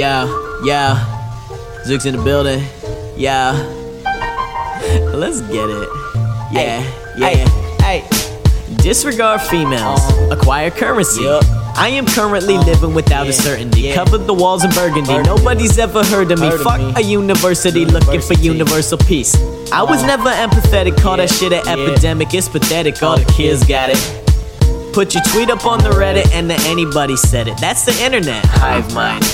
Yeah, yeah. Zook's in the building. Yeah. Let's get it. Yeah, yeah. Hey, Disregard females, acquire currency. Yup. I am currently living without a certainty. yeah. Covered the walls in burgundy. Burgundy. Nobody's ever heard of me. Heard of Fuck me. a university, looking for universal peace. I was Uh, never empathetic. Call that shit an yeah. epidemic. It's pathetic. All the kids got it. Put your tweet up on the Reddit and then anybody said it. That's the internet. Hive mind.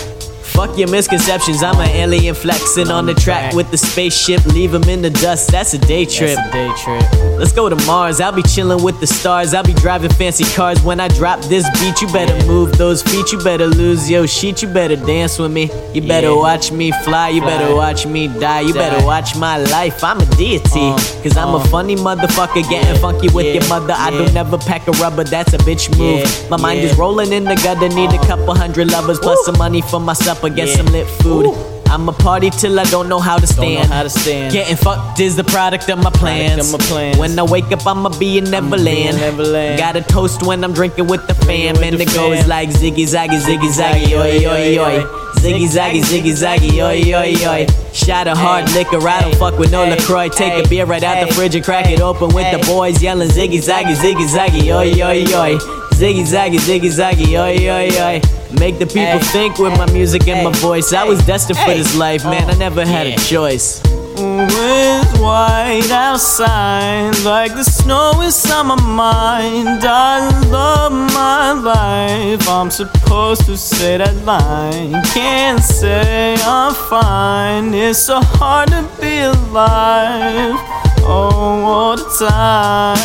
Fuck your misconceptions. I'm an alien flexing on the track with the spaceship. Leave 'em in the dust. That's a day trip. A day trip. Let's go to Mars. I'll be chilling with the stars. I'll be driving fancy cars. When I drop this beat, you better move those feet. You better lose your sheet. You better dance with me. You better watch me fly. You better watch me die. You better watch my life. I'm a deity. Uh, Cause I'm a uh. funny motherfucker getting funky with your mother. I don't never pack a rubber. That's a bitch move. My mind is rolling in the gutter. Need a couple hundred lovers plus some money for my supper. Get Yeah. some lit food. Woo. I'ma party till I don't know how to stand. how to stand. Getting fucked is the product of my plans. of my plans. When I wake up, I'ma be in Neverland. Neverland. Got a toast when I'm drinking with the fam, with and the it goes like ziggy zaggy ziggy zaggy oi oi oi. Ziggy zaggy ziggy zaggy oi oi oi. Shot of hard liquor, I don't fuck with no LaCroix. Take a beer right out the fridge and crack it open with the boys yelling ziggy zaggy ziggy zaggy oi oi oi. Ziggy zaggy ziggy zaggy oi oi oi. Make the people Hey, think with my music and my voice. I was destined for this life, oh, man. I Oh, never had a choice. It's white outside, like the snow is on my mind. I love my life. I'm supposed to say that line. Can't say I'm fine. It's so hard to be alive. Oh, all the time.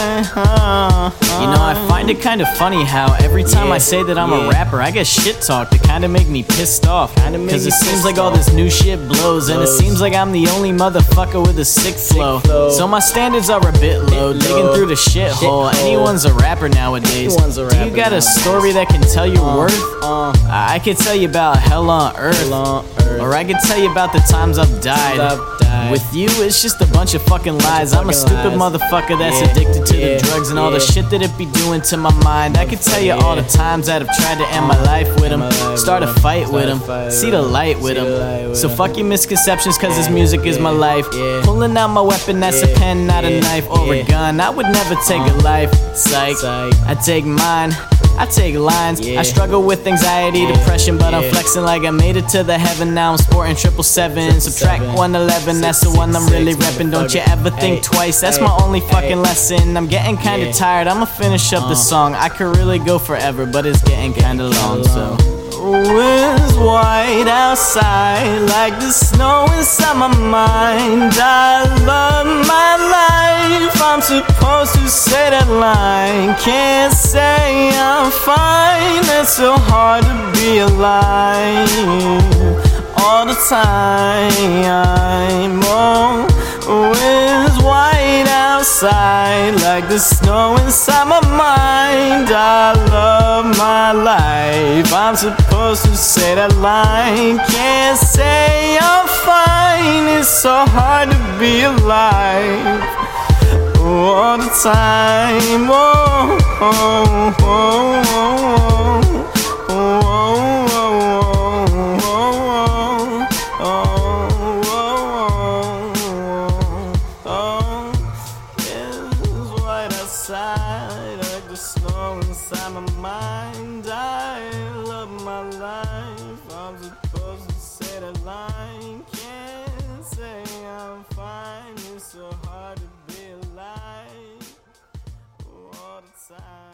You know, I find it kind of funny how every time Yeah, I say that I'm a rapper, I get shit talked to kind of make me pissed off. Cause it seems like all this new shit blows, and it seems like I'm the only motherfucker with a sick flow. flow. So my standards are a bit low, Bit digging low. through the shithole. Shithole. Anyone's a rapper nowadays. A Do you rapper got a story that can tell your worth? Uh, I could tell you about hell on earth. Hell on earth. Or I could tell you about the times I've died. I've died. With you, it's just a bunch of fucking lies. I'm a stupid lies. motherfucker that's Yeah, addicted to yeah, the drugs and all the shit that it be doing to my mind. I could tell you all the times that I've tried to end my life with him, start a fight with him, see the light with him. So fuck your misconceptions, cause this Yeah, music is my life. yeah. Pulling out my weapon, that's a pen, not a knife or a gun. I would never take a Uh. life. Psych. Psych. I take mine. I take lines. I struggle with anxiety, Yeah, depression, but I'm flexing like I made it to the heaven. Now I'm sporting triple seven. Subtract seven. 111, that's Six, the one six, I'm really repping. Don't you ever think Hey, twice. That's hey, my only fucking hey. lesson. I'm getting kinda Yeah. tired. I'ma finish up the Uh. song. I could really go forever, but it's getting kinda long, so. It's white outside, like the snow inside my mind. I love my life. I'm supposed to say that line. Can't say I'm fine. It's so hard to be alive all the time. Oh, it's white outside, like the snow inside my mind. I love my life. I'm supposed to say that line. Can't say I'm fine. It's so hard to be alive all the time. Oh, oh, oh, oh, oh, side.